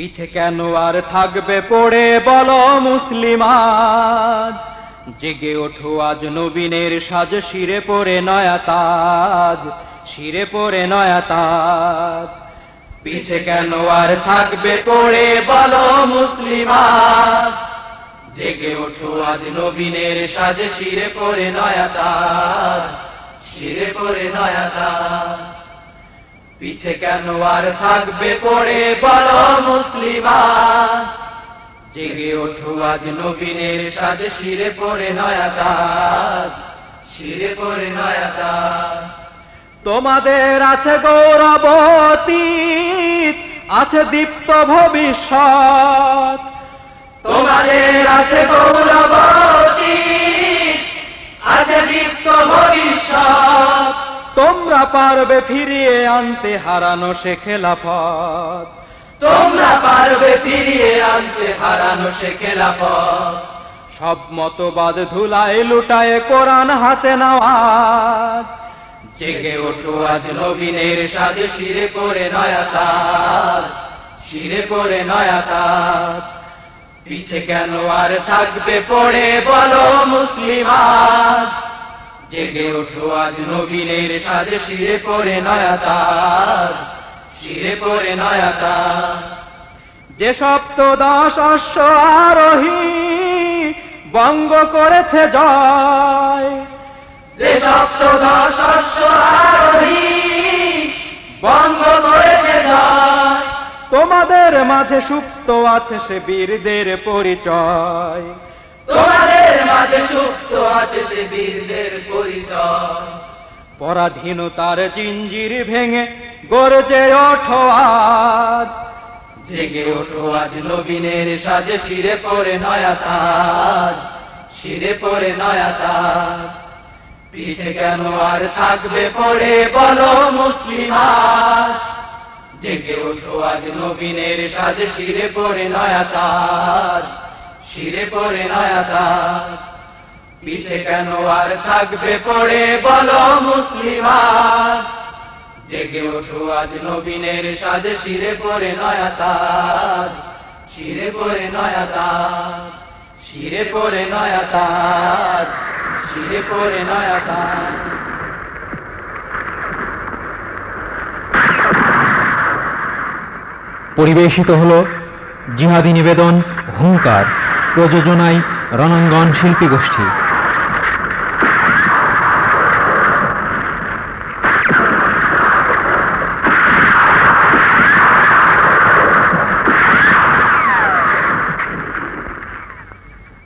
পিছে কেন আর থাকবে পড়ে? বলো মুসলিম আজ। জেগে ওঠো আজ নবীনের সাজ, শিরে পড়ে নয়া তাজ, শিরে পড়ে নয়া তাজ। পিছে কেন আর থাকবে পড়ে? বলো মুসলিম আজ। জেগে ওঠো আজ নবীনের সাজে, শিরে পড়ে নয়া তাজ, শিরে পড়ে নয়া তাজ। পিছে কেন আর থাকবে পড়ে বলো মুসলিম জেগে ওঠো আজ নবীনের সাজে শিরে পড়ে নয়া তাজ শিরে পড়ে নয়া তাজ তোমাদের আছে গৌরব অতীত, আছে দীপ্ত ভবিষ্যৎ। তোমাদের আছে গৌরব তোমরা পারবে ফিরিয়ে আনতে হারানো সে খেলাফত তোমরা পারবে ফিরিয়ে আনতে হারানো সে খেলাফত সব মতবাদ ধুলায় লুটায় কোরআন হাতে নাওয়াজ জেগে ওঠো আজ নবীনের সাজে শিরে পড়ে নয়া তাজ। শিরে পড়ে নয়া তাজ। পিছে কেন আর থাকবে পড়ে বলো মুসলিম আজ। জেগে ওঠো আজ নবীনের সাজে, শিরে পড়ে নয়া শিরে পড়ে নয়া যে অশ্ব আরোহী বঙ্গ করেছে জয়, যে সপ্তদশ অশ্ব আরোহী বঙ্গ করেছে জয়। তোমাদের মাঝে সুপ্ত আছে সে বীরদের পরিচয়। তোমাদের মাঝে সুপ্ত আছে সে বীরদের পরিচয়। পরাধীনতার জিঞ্জির ভেঙে গরজে ওঠো আজ। জেগে ওঠো আজ নবীনের সাজে শিরে পড়ে নয়া তাজ। শিরে পড়ে নয়া তাজ। পিছে কেন আর থাকবে পড়ে বলো মুসলিম আজ। জেগে ওঠো আজ নবীনের সাজে শিরে পড়ে নয়া তাজ। শিরে পড়ে নয়া তাজ। পিছে কেন আর থাকবে পড়ে বলো মুসলিম জেগে ওঠো আজ নবীনের সাজে, শিরে পড়ে নয়া তাজ শিরে পড়ে নয়া তাজ শিরে পড়ে নয়া তাজ শিরে পড়ে নয়া তাজ পরিবেশিত হলো জিহাদি নিবেদন হুঙ্কার প্রযোজনায় রণাঙ্গন শিল্পী গোষ্ঠী